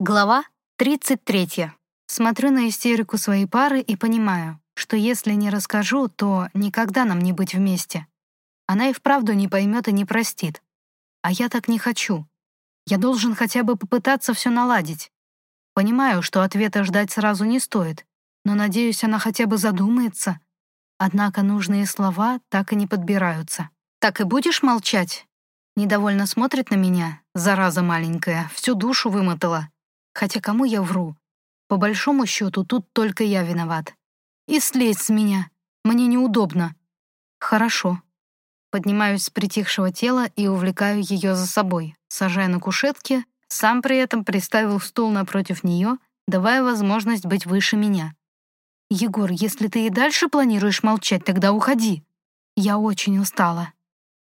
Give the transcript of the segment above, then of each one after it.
Глава 33. Смотрю на истерику своей пары и понимаю, что если не расскажу, то никогда нам не быть вместе. Она и вправду не поймет и не простит. А я так не хочу. Я должен хотя бы попытаться все наладить. Понимаю, что ответа ждать сразу не стоит, но надеюсь, она хотя бы задумается. Однако нужные слова так и не подбираются. «Так и будешь молчать?» Недовольно смотрит на меня, зараза маленькая, всю душу вымотала. Хотя кому я вру? По большому счету, тут только я виноват. И слезь с меня. Мне неудобно. Хорошо. Поднимаюсь с притихшего тела и увлекаю ее за собой, сажая на кушетке, сам при этом приставил стул напротив нее, давая возможность быть выше меня. «Егор, если ты и дальше планируешь молчать, тогда уходи. Я очень устала».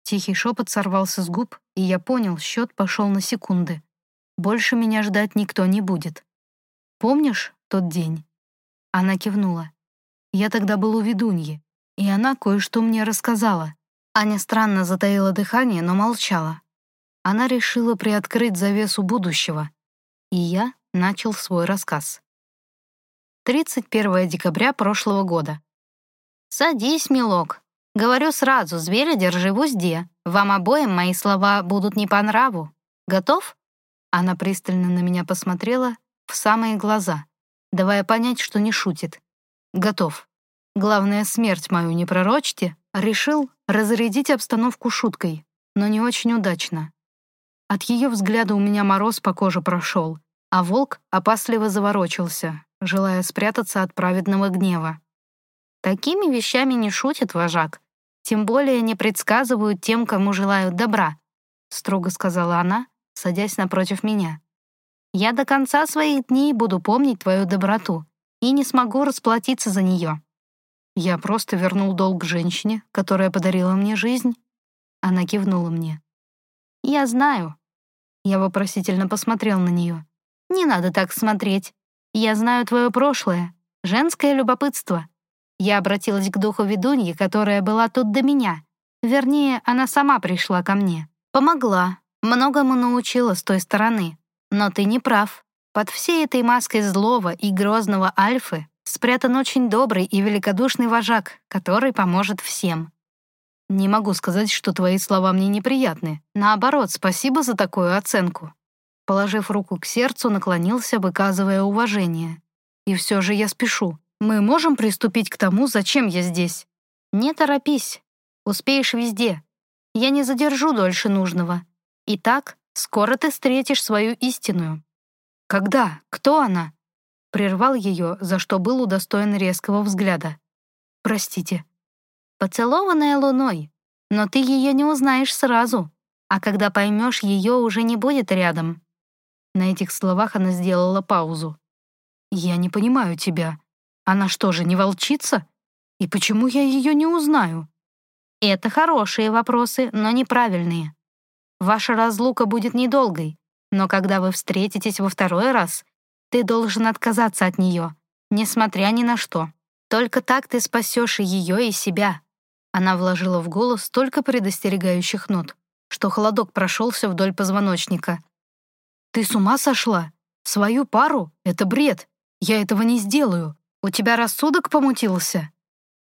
Тихий шепот сорвался с губ, и я понял, счет пошел на секунды. Больше меня ждать никто не будет. Помнишь тот день?» Она кивнула. «Я тогда был у ведуньи, и она кое-что мне рассказала». Аня странно затаила дыхание, но молчала. Она решила приоткрыть завесу будущего, и я начал свой рассказ. 31 декабря прошлого года. «Садись, милок. Говорю сразу, зверя держи в узде. Вам обоим мои слова будут не по нраву. Готов?» Она пристально на меня посмотрела в самые глаза, давая понять, что не шутит. «Готов. Главное, смерть мою не пророчьте». Решил разрядить обстановку шуткой, но не очень удачно. От ее взгляда у меня мороз по коже прошел, а волк опасливо заворочился, желая спрятаться от праведного гнева. «Такими вещами не шутит вожак, тем более не предсказывают тем, кому желают добра», строго сказала она, садясь напротив меня. «Я до конца своих дней буду помнить твою доброту и не смогу расплатиться за нее. Я просто вернул долг женщине, которая подарила мне жизнь». Она кивнула мне. «Я знаю». Я вопросительно посмотрел на нее. «Не надо так смотреть. Я знаю твое прошлое, женское любопытство. Я обратилась к духу ведуньи, которая была тут до меня. Вернее, она сама пришла ко мне. Помогла, Многому научила с той стороны. Но ты не прав. Под всей этой маской злого и грозного Альфы спрятан очень добрый и великодушный вожак, который поможет всем. Не могу сказать, что твои слова мне неприятны. Наоборот, спасибо за такую оценку. Положив руку к сердцу, наклонился, выказывая уважение. И все же я спешу. Мы можем приступить к тому, зачем я здесь? Не торопись. Успеешь везде. Я не задержу дольше нужного. Итак, скоро ты встретишь свою истинную. Когда? Кто она? Прервал ее, за что был удостоен резкого взгляда. Простите. Поцелованная луной. Но ты ее не узнаешь сразу. А когда поймешь, ее уже не будет рядом. На этих словах она сделала паузу. «Я не понимаю тебя. Она что же, не волчица? И почему я ее не узнаю?» «Это хорошие вопросы, но неправильные. Ваша разлука будет недолгой, но когда вы встретитесь во второй раз, ты должен отказаться от нее, несмотря ни на что. Только так ты спасешь и ее, и себя». Она вложила в голос столько предостерегающих нот, что холодок прошелся вдоль позвоночника. «Ты с ума сошла? Свою пару? Это бред. Я этого не сделаю. У тебя рассудок помутился?»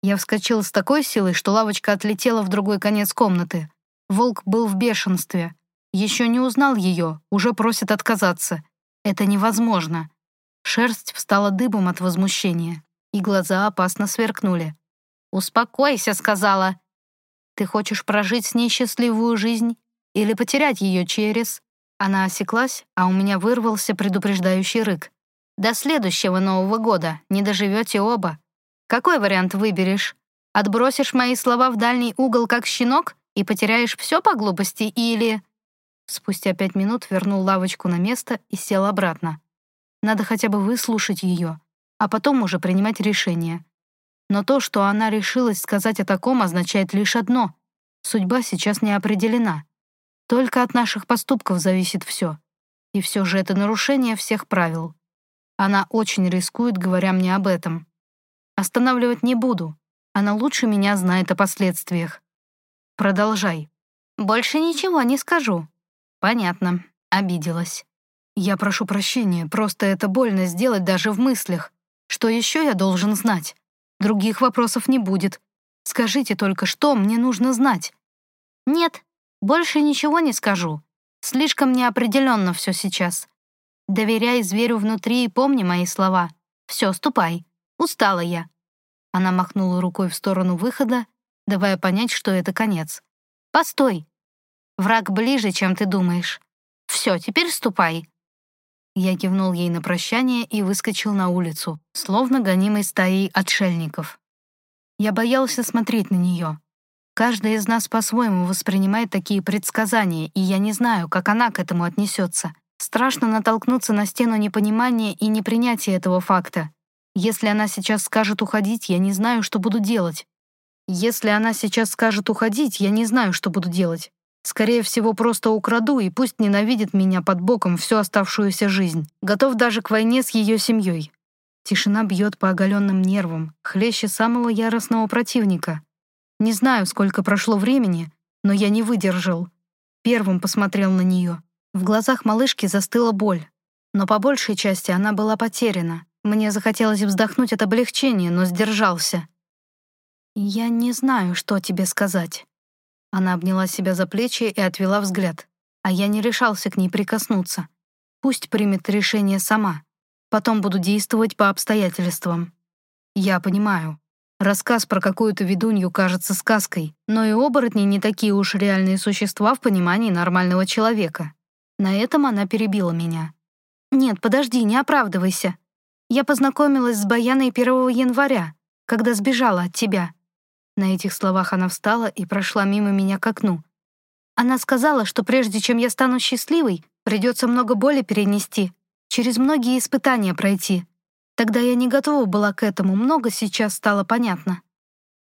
Я вскочил с такой силой, что лавочка отлетела в другой конец комнаты. Волк был в бешенстве. Еще не узнал ее, уже просит отказаться. Это невозможно. Шерсть встала дыбом от возмущения, и глаза опасно сверкнули. «Успокойся», — сказала. «Ты хочешь прожить с ней счастливую жизнь или потерять ее через...» Она осеклась, а у меня вырвался предупреждающий рык. «До следующего Нового года не доживете оба. Какой вариант выберешь? Отбросишь мои слова в дальний угол, как щенок, и потеряешь все по глупости или...» Спустя пять минут вернул лавочку на место и сел обратно. Надо хотя бы выслушать ее, а потом уже принимать решение. Но то, что она решилась сказать о таком, означает лишь одно — судьба сейчас не определена. Только от наших поступков зависит все. И все же это нарушение всех правил. Она очень рискует, говоря мне об этом. Останавливать не буду. Она лучше меня знает о последствиях. Продолжай. Больше ничего не скажу. Понятно. Обиделась. «Я прошу прощения, просто это больно сделать даже в мыслях. Что еще я должен знать? Других вопросов не будет. Скажите только, что мне нужно знать?» «Нет, больше ничего не скажу. Слишком неопределенно все сейчас. Доверяй зверю внутри и помни мои слова. Все, ступай. Устала я». Она махнула рукой в сторону выхода, давая понять, что это конец. «Постой. Враг ближе, чем ты думаешь. Все, теперь ступай». Я кивнул ей на прощание и выскочил на улицу, словно гонимой стаей отшельников. Я боялся смотреть на нее. Каждый из нас по-своему воспринимает такие предсказания, и я не знаю, как она к этому отнесется. Страшно натолкнуться на стену непонимания и непринятия этого факта. Если она сейчас скажет уходить, я не знаю, что буду делать. Если она сейчас скажет уходить, я не знаю, что буду делать. Скорее всего, просто украду, и пусть ненавидит меня под боком всю оставшуюся жизнь. Готов даже к войне с ее семьей. Тишина бьет по оголенным нервам, хлеще самого яростного противника. Не знаю, сколько прошло времени, но я не выдержал. Первым посмотрел на нее. В глазах малышки застыла боль. Но по большей части она была потеряна. Мне захотелось вздохнуть от облегчения, но сдержался. «Я не знаю, что тебе сказать». Она обняла себя за плечи и отвела взгляд, а я не решался к ней прикоснуться. Пусть примет решение сама. Потом буду действовать по обстоятельствам. Я понимаю, Рассказ про какую-то ведунью кажется сказкой, но и оборотни не такие уж реальные существа в понимании нормального человека. На этом она перебила меня. «Нет, подожди, не оправдывайся. Я познакомилась с Баяной 1 января, когда сбежала от тебя». На этих словах она встала и прошла мимо меня к окну. Она сказала, что прежде чем я стану счастливой, придется много боли перенести, через многие испытания пройти, Тогда я не готова была к этому, много сейчас стало понятно.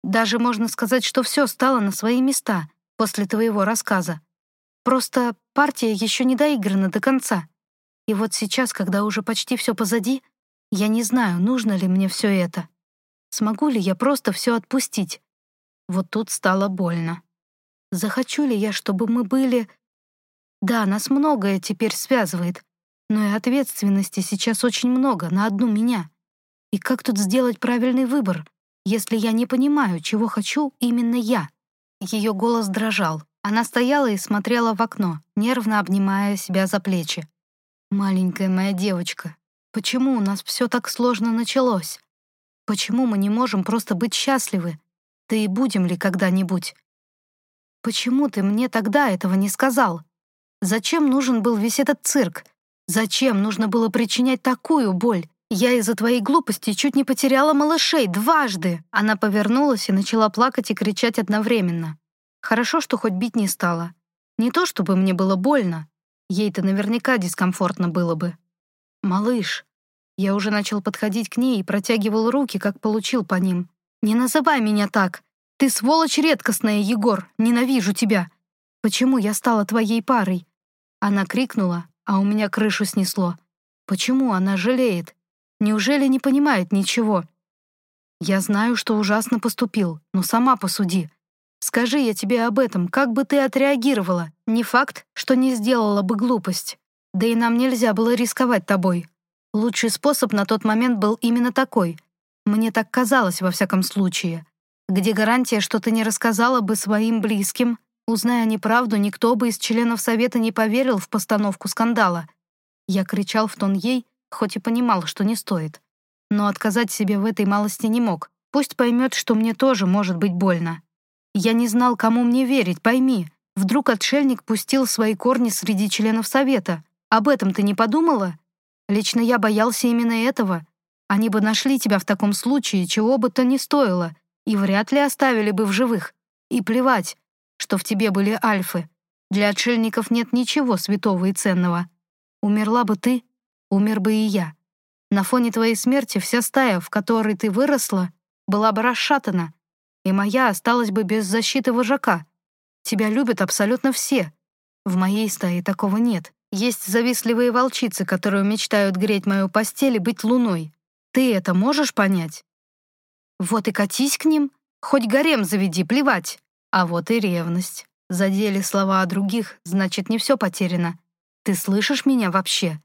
Даже можно сказать, что все стало на свои места после твоего рассказа. Просто партия еще не доиграна до конца. И вот сейчас, когда уже почти все позади, я не знаю, нужно ли мне все это. Смогу ли я просто все отпустить? Вот тут стало больно. Захочу ли я, чтобы мы были... Да, нас многое теперь связывает, но и ответственности сейчас очень много на одну меня. И как тут сделать правильный выбор, если я не понимаю, чего хочу именно я? Ее голос дрожал. Она стояла и смотрела в окно, нервно обнимая себя за плечи. «Маленькая моя девочка, почему у нас все так сложно началось? Почему мы не можем просто быть счастливы? Да и будем ли когда-нибудь? Почему ты мне тогда этого не сказал? Зачем нужен был весь этот цирк? Зачем нужно было причинять такую боль? Я из-за твоей глупости чуть не потеряла малышей дважды!» Она повернулась и начала плакать и кричать одновременно. Хорошо, что хоть бить не стала. Не то, чтобы мне было больно. Ей-то наверняка дискомфортно было бы. «Малыш!» Я уже начал подходить к ней и протягивал руки, как получил по ним. «Не называй меня так! Ты сволочь редкостная, Егор! Ненавижу тебя! Почему я стала твоей парой?» Она крикнула, а у меня крышу снесло. Почему она жалеет? Неужели не понимает ничего? Я знаю, что ужасно поступил, но сама посуди. Скажи я тебе об этом, как бы ты отреагировала? Не факт, что не сделала бы глупость. Да и нам нельзя было рисковать тобой. Лучший способ на тот момент был именно такой. Мне так казалось, во всяком случае. Где гарантия, что ты не рассказала бы своим близким, Узная неправду, никто бы из членов Совета не поверил в постановку скандала. Я кричал в тон ей, хоть и понимал, что не стоит. Но отказать себе в этой малости не мог. Пусть поймет, что мне тоже может быть больно. Я не знал, кому мне верить, пойми. Вдруг отшельник пустил свои корни среди членов Совета. Об этом ты не подумала? Лично я боялся именно этого. Они бы нашли тебя в таком случае, чего бы то ни стоило, и вряд ли оставили бы в живых. И плевать, что в тебе были альфы. Для отшельников нет ничего святого и ценного. Умерла бы ты, умер бы и я. На фоне твоей смерти вся стая, в которой ты выросла, была бы расшатана, и моя осталась бы без защиты вожака. Тебя любят абсолютно все. В моей стае такого нет. Есть завистливые волчицы, которые мечтают греть мою постель и быть луной. Ты это можешь понять? Вот и катись к ним, хоть гарем заведи, плевать. А вот и ревность. Задели слова о других, значит, не все потеряно. Ты слышишь меня вообще?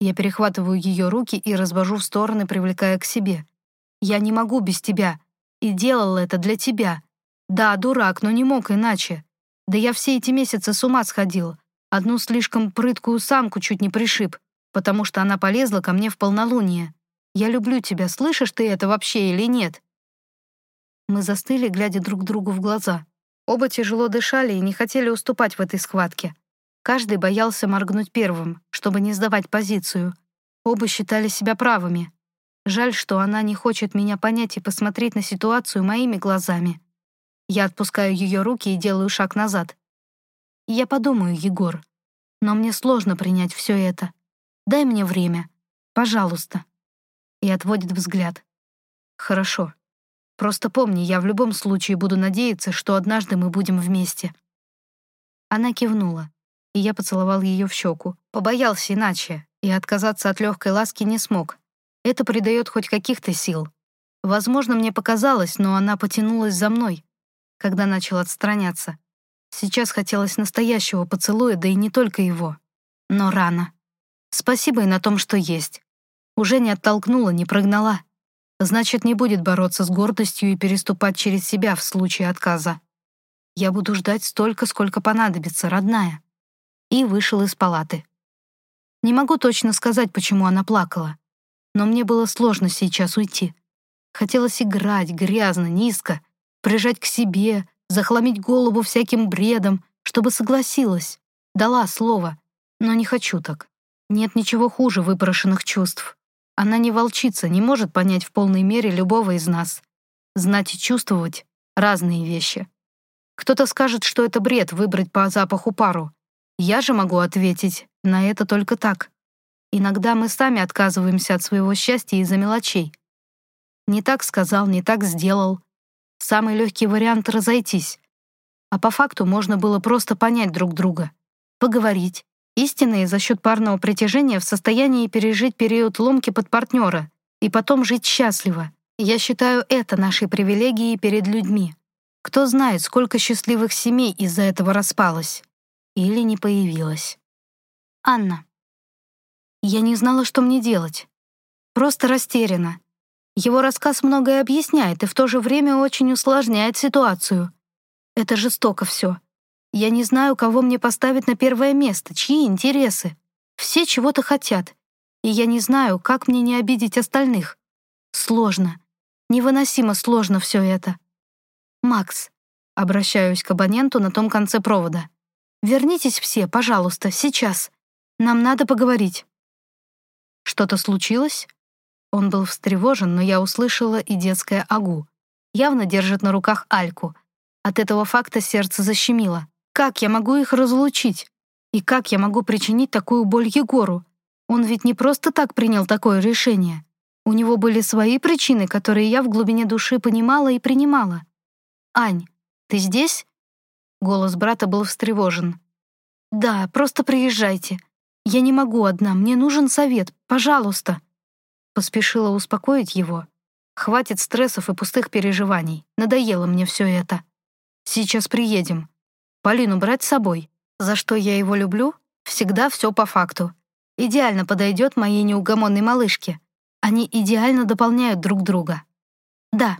Я перехватываю ее руки и развожу в стороны, привлекая к себе. «Я не могу без тебя. И делал это для тебя. Да, дурак, но не мог иначе. Да я все эти месяцы с ума сходил. Одну слишком прыткую самку чуть не пришиб, потому что она полезла ко мне в полнолуние. Я люблю тебя, слышишь ты это вообще или нет?» Мы застыли, глядя друг другу в глаза. Оба тяжело дышали и не хотели уступать в этой схватке. Каждый боялся моргнуть первым, чтобы не сдавать позицию. Оба считали себя правыми. Жаль, что она не хочет меня понять и посмотреть на ситуацию моими глазами. Я отпускаю ее руки и делаю шаг назад. Я подумаю, Егор. Но мне сложно принять все это. Дай мне время. Пожалуйста. И отводит взгляд. Хорошо. Просто помни, я в любом случае буду надеяться, что однажды мы будем вместе». Она кивнула, и я поцеловал ее в щеку. Побоялся иначе, и отказаться от легкой ласки не смог. Это придает хоть каких-то сил. Возможно, мне показалось, но она потянулась за мной, когда начал отстраняться. Сейчас хотелось настоящего поцелуя, да и не только его. Но рано. Спасибо и на том, что есть. Уже не оттолкнула, не прогнала. Значит, не будет бороться с гордостью и переступать через себя в случае отказа. Я буду ждать столько, сколько понадобится, родная. И вышел из палаты. Не могу точно сказать, почему она плакала, но мне было сложно сейчас уйти. Хотелось играть грязно, низко, прижать к себе, захламить голову всяким бредом, чтобы согласилась, дала слово, но не хочу так. Нет ничего хуже выпрошенных чувств. Она не волчица, не может понять в полной мере любого из нас. Знать и чувствовать — разные вещи. Кто-то скажет, что это бред выбрать по запаху пару. Я же могу ответить на это только так. Иногда мы сами отказываемся от своего счастья из-за мелочей. Не так сказал, не так сделал. Самый легкий вариант — разойтись. А по факту можно было просто понять друг друга, поговорить, Истинные за счет парного притяжения в состоянии пережить период ломки под партнера и потом жить счастливо. Я считаю это нашей привилегией перед людьми. Кто знает, сколько счастливых семей из-за этого распалось. Или не появилось. Анна. Я не знала, что мне делать. Просто растеряна. Его рассказ многое объясняет и в то же время очень усложняет ситуацию. Это жестоко все. Я не знаю, кого мне поставить на первое место, чьи интересы. Все чего-то хотят. И я не знаю, как мне не обидеть остальных. Сложно. Невыносимо сложно все это. «Макс», — обращаюсь к абоненту на том конце провода. «Вернитесь все, пожалуйста, сейчас. Нам надо поговорить». «Что-то случилось?» Он был встревожен, но я услышала и детское агу. Явно держит на руках Альку. От этого факта сердце защемило. Как я могу их разлучить? И как я могу причинить такую боль Егору? Он ведь не просто так принял такое решение. У него были свои причины, которые я в глубине души понимала и принимала. «Ань, ты здесь?» Голос брата был встревожен. «Да, просто приезжайте. Я не могу одна, мне нужен совет, пожалуйста». Поспешила успокоить его. «Хватит стрессов и пустых переживаний. Надоело мне все это. Сейчас приедем. Полину брать с собой. За что я его люблю? Всегда все по факту. Идеально подойдет моей неугомонной малышке. Они идеально дополняют друг друга. Да,